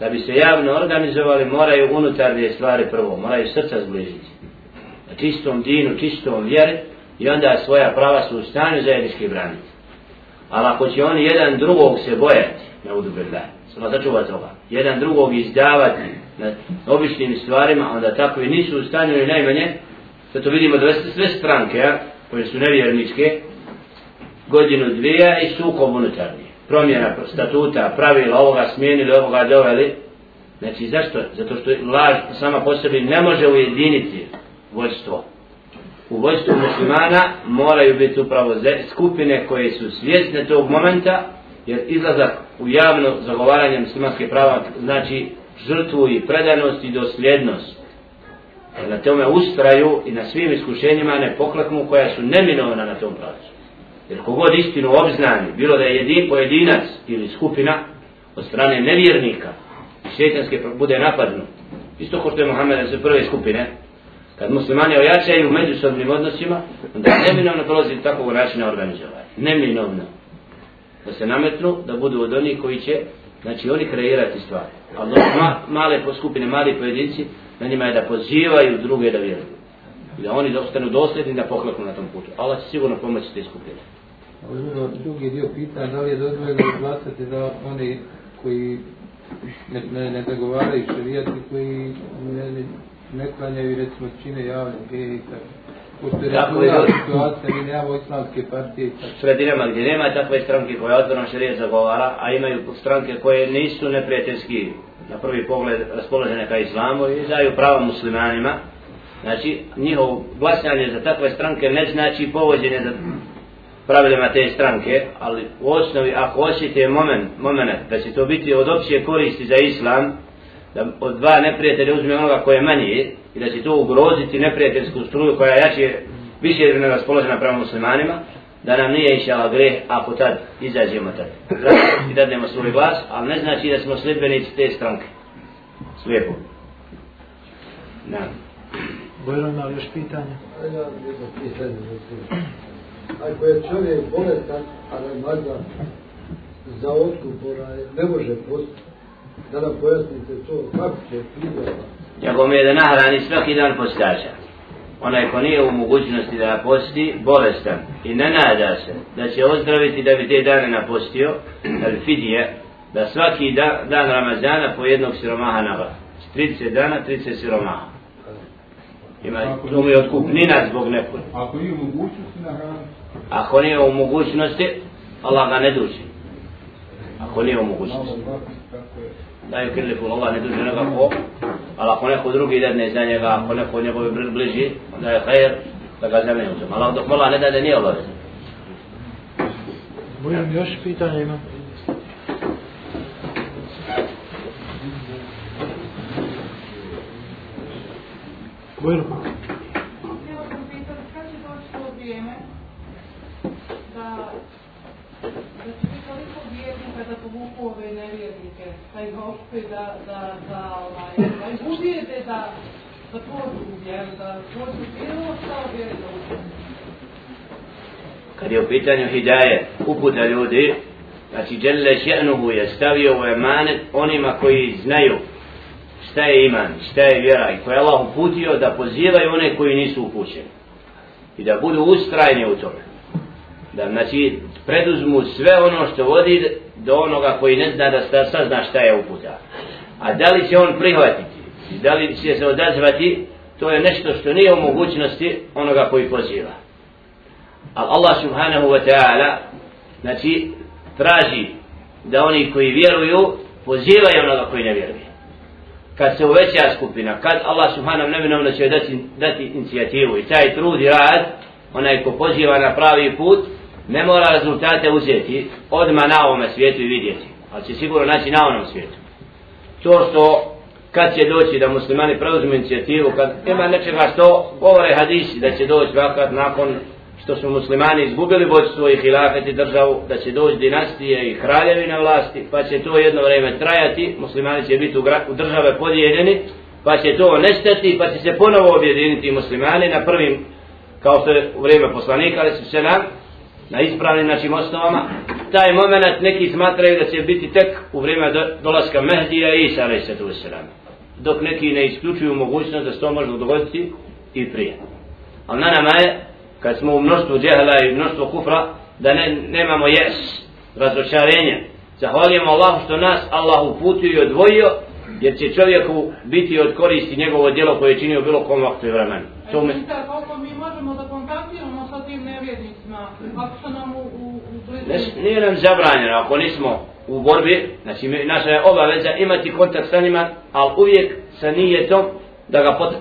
Da bi se javno organizovali moraju unutarnje stvari prvo moraju srca zbližiti. Na čistom dinu, čistom vjeri i onda svoja prava su u stanju zajednički braniti. Ali ako će oni jedan drugog se bojati, ne budu brdaj, samo začuva toga, jedan drugog izdavati na običnim stvarima, onda tako i nisu u stanju ni najmanje, zato vidimo da sve stranke, ja, koje su nevjerničke, godinu dvije i sukob unutarnji. Promjena statuta, pravila ovoga smijenili, ovoga doveli. Znači zašto? Zato što laž sama po sebi ne može ujediniti vojstvo. u vojstvu muslimana moraju biti upravo skupine koje su svjesne tog momenta, jer izlazak u javno zagovaranje muslimanske prava znači žrtvu i predanost i dosljednost. Jer na tome ustraju i na svim iskušenjima ne pokleknu koja su neminovna na tom pravcu. Jer kogod istinu obznani, bilo da je jedin pojedinac ili skupina od strane nevjernika šetanske bude napadnu, isto ko što je Muhammed se prve skupine, kad muslimani ojačaju u međusobnim odnosima, onda neminovno prolazi takvog načina organizovanja. Neminovno. da se nametnu, da budu od onih koji će, znači oni kreirati stvari. Ali ma, male skupine, mali pojedinci, na njima je da pozivaju druge da vjeruju. I da oni ostanu dosljedni da pokleknu na tom putu. Allah će sigurno pomoći te skupine. Ovo drugi dio pita, da li je dozvoljeno glasati za oni koji ne, ne, ne zagovaraju šarijati, koji ne, ne, ne klanjaju recimo čine javne geje i tako. Pošto je Tako je. situacija, mi nemamo islamske partije i tako. sredinama gdje nema takve stranke koje otvorno šarije zagovara, a imaju stranke koje nisu neprijateljski na prvi pogled raspoložene ka islamu i daju prava muslimanima. Znači, njihovo glasanje za takve stranke ne znači povođenje za pravilima te stranke, ali u osnovi ako osjete moment, moment da će to biti od opće koristi za islam, da od dva neprijatelja uzme onoga koje je manji i da će to ugroziti neprijateljsku struju koja je jače više ne raspoložena prema muslimanima, da nam nije išala greh ako tad izađemo tad. I dadnemo svoj glas, ali ne znači da smo sljedbenici te stranke. Slijepo. Da. Bojro ima li još pitanja? A ja jedno pitanje. Ako je čovjek bolestan, a Ramazan za otkup onaj, ne može postati, da nam pojasnite to, kako će pridjava? Njegov je da nahrani svaki dan postača. Onaj ko nije u mogućnosti da posti, bolestan i ne nada se da će ozdraviti da bi te dane napostio, da bi fidije, da svaki da, dan Ramazana po jednog siromaha naba. 30 dana, 30 siromaha. Ima, to mu je otkupnina zbog nekog. Ako nije u mogućnosti na hranu, Ako nije u mogućnosti, Allah ga ne duži. Ako nije u mogućnosti. Da je kirlifu, Allah ne duži nekako, ali ako neko drugi dadne za njega, ako neko njegove bliži, da je khair, da ga zemlje uzem. Ali dok mola ne dade, nije obavezno. Bojro još pitanje ima? Bojro. Htjela sam pitati kad će doći to vrijeme da, da će biti toliko vjernika da povuku ove nevjernike, da ih opet da, da, da, ovaj, da ih ubijete da, da pođu u vjeru, da pođu u vjeru, šta u vjeru da. Kad je u pitanju hidaje, uputa ljudi, znači Đelle še'nuhu je stavio u emanet onima koji znaju šta je iman, šta je vjera i koje je Allah uputio da pozivaju one koji nisu upućeni. I da budu ustrajni u tome. Da znači preduzmu sve ono što vodi do onoga koji ne zna da sta, sazna šta je uputa. A da li će on prihvatiti i da li će se odazvati, to je nešto što nije u mogućnosti onoga koji poziva. Ali Allah subhanahu wa ta'ala znači traži da oni koji vjeruju pozivaju onoga koji ne vjeruje. Kad se uveća skupina, kad Allah subhanahu nevinovno će dati, dati inicijativu i taj trud i rad, onaj ko poziva na pravi put, ne mora rezultate uzeti odma na ovome svijetu i vidjeti, ali će sigurno naći na onom svijetu. To što kad će doći da muslimani preuzmu inicijativu, kad ima nečega što govore hadisi da će doći vakat nakon što su muslimani izgubili vođstvo i hilafet i državu, da će doći dinastije i kraljevi na vlasti, pa će to jedno vrijeme trajati, muslimani će biti u, gra, u države podijeljeni, pa će to nestati, pa će se ponovo objediniti muslimani na prvim, kao što je u vrijeme poslanika, ali su se nam, na ispravnim našim osnovama, taj moment neki smatraju da će biti tek u vrijeme do, dolaska Mehdija i Isa, ali se tu dok neki ne isključuju mogućnost da se to može dogoditi i prije. Ali na nama je kad smo u mnoštvu džehla i mnoštvu kufra, da ne, nemamo jes, razočarenje. Zahvaljujemo Allahu što nas Allah uputio i odvojio, jer će čovjeku biti od koristi njegovo djelo koje je činio bilo kom vaktu i vremenu. To me... Pita koliko mi možemo da kontaktiramo sa tim nevjernicima, ako su nam u, u, Ne, nije nam zabranjeno, ako nismo u borbi, znači naša je obaveza imati kontakt sa njima, ali uvijek sa nijetom da ga pot,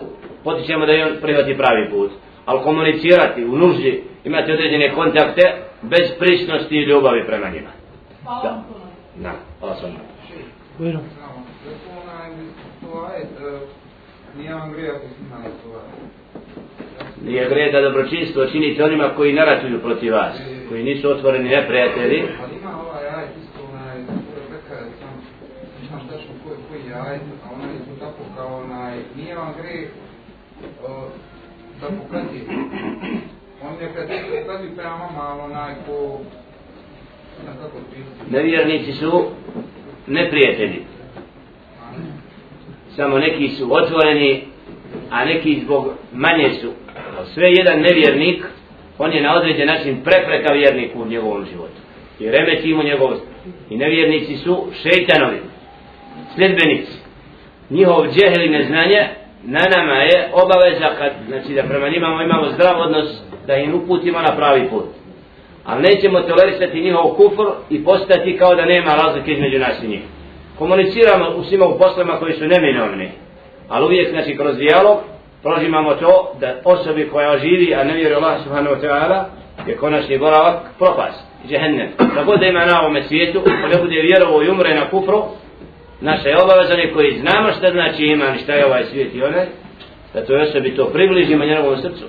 potičemo da je on prihvati pravi put. Ali komunicirati u nuždi, imati određene kontakte bez prisnosti i ljubavi prema njima. Hvala Da. vam puno. Da, hvala sam. Bojro. nije vam grije ako si znali to. Nije gre da dobročinstvo činite onima koji ne ratuju protiv vas, koji nisu otvoreni neprijatelji. Ali ima ovaj ajet isto onaj, rekao sam, ne znam tačno koji, koji je ajet, a onaj isto tako kao onaj, nije vam gre uh, da pokazi. On je kad je pokazi prema vama, ali onaj ko Nevjernici su neprijatelji. Samo neki su otvoreni, a neki zbog manje su. Sve jedan nevjernik, on je na određen način prepreka vjerniku u njegovom životu. I remeti mu njegov. I nevjernici su šeitanovi, sljedbenici. Njihov džehel i neznanje na nama je obaveza kad, znači da prema njima imamo zdrav odnos da im uputimo na pravi put. Ali nećemo tolerisati njihov kufr i postati kao da nema razlike između nas i njih. Komuniciramo u svima u poslima koji su neminovni. Ali uvijek, znači, kroz dijalog prožimamo to da osobi koja živi, a ne vjeruje Allah subhanahu wa ta'ala, je konačni boravak propast, džehennem. Da god ima na ovome svijetu, ko ne bude vjerovo i umre na kufru, naša je obaveza koji znamo šta znači iman i šta je ovaj svijet i onaj, da toj osobi to približimo njegovom srcu,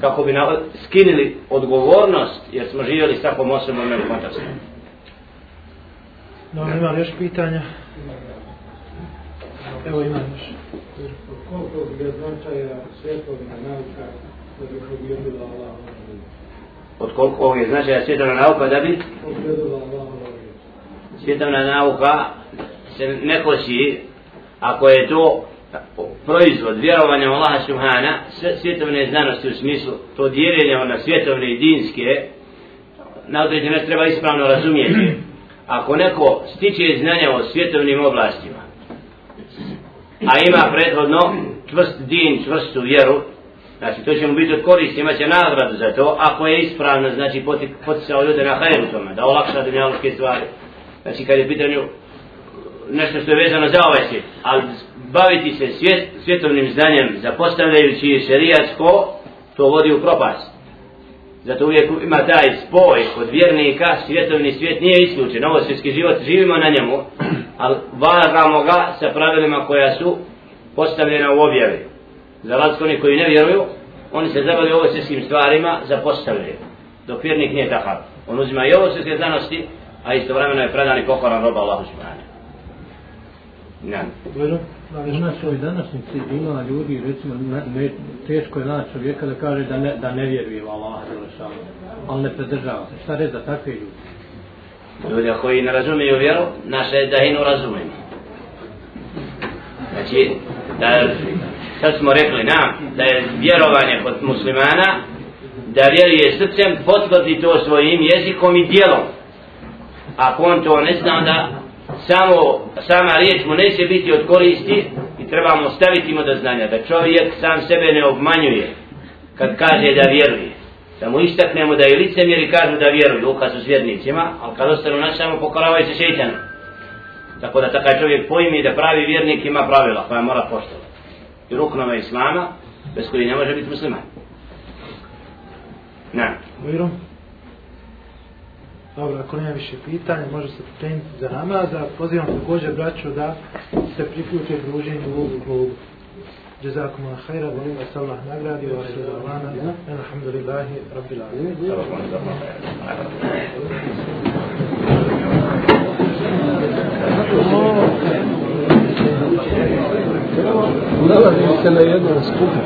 kako bi na, skinili odgovornost, jer smo živjeli s takvom osobom u kontaktu. No, ima još pitanja? Evo ima još. Koliko je značaja svjetovina nauka da bi pobjedila Allah? Od koliko je značaja svjetovna nauka da bi? Pobjedila Allah. Svjetovna nauka se ne kosi ako je to proizvod vjerovanja u Allaha Subhana svjetovne znanosti u smislu to dijeljenje na svjetovne i dinske na određene treba ispravno razumijeti ako neko stiče znanja o svjetovnim oblastima a ima prethodno čvrst din, čvrstu vjeru znači to će mu biti od koristi imaće nagradu za to ako je ispravno znači poticao ljude na hajru tome da olakša dunjaluške stvari znači kad je pitanju nešto što je vezano za ovaj svijet, ali baviti se svjet, svjetovnim znanjem, zapostavljajući šerijatsko, to vodi u propast. Zato uvijek ima taj spoj kod vjernika, svjetovni svijet nije isključen, ovo svjetski život, živimo na njemu, ali varamo ga sa pravilima koja su postavljena u objavi. Za razliku oni koji ne vjeruju, oni se zabavljaju ovo svjetskim stvarima, zapostavljaju. Dok vjernik nije takav. On uzima i ovo svjetske znanosti, a istovremeno je predan i pokoran roba Allahu subhanahu. Ne. U našoj današnjici ima ljudi, recimo, ne, ne, teško je naći čovjeka da kaže da ne, da ne vjeruje u Allah, ali ne predržava se. Šta reći za takve ljudi? Ljudi koji ne razumiju vjeru, naše je da inu razumiju. Znači, da, sad smo rekli nam, da je vjerovanje kod muslimana, da vjeruje srcem, potvrdi to svojim jezikom i dijelom. Ako on to ne zna, da samo, sama riječ mu neće biti od koristi i trebamo staviti mu do znanja da čovjek sam sebe ne obmanjuje kad kaže da vjeruje. Da mu istaknemo da je licemjeri kažu da vjeruju, kad su svjednicima, ali kad ostanu na samo pokoravaju se šeitanu. Tako da takav čovjek pojmi da pravi vjernik ima pravila koja mora poštovati. I ruknove islama, bez koji ne može biti musliman. Na. Vjerujem. Dobro, ako nema više pitanja, može se pripremiti za namaz, a pozivam također braću da se priključe druženju u ovu klubu. Jazakum Allah khaira, volim vas Allah nagradi, wa sada Allahana, alhamdulillahi, rabbil alim. Nalazim se na jednom skupu.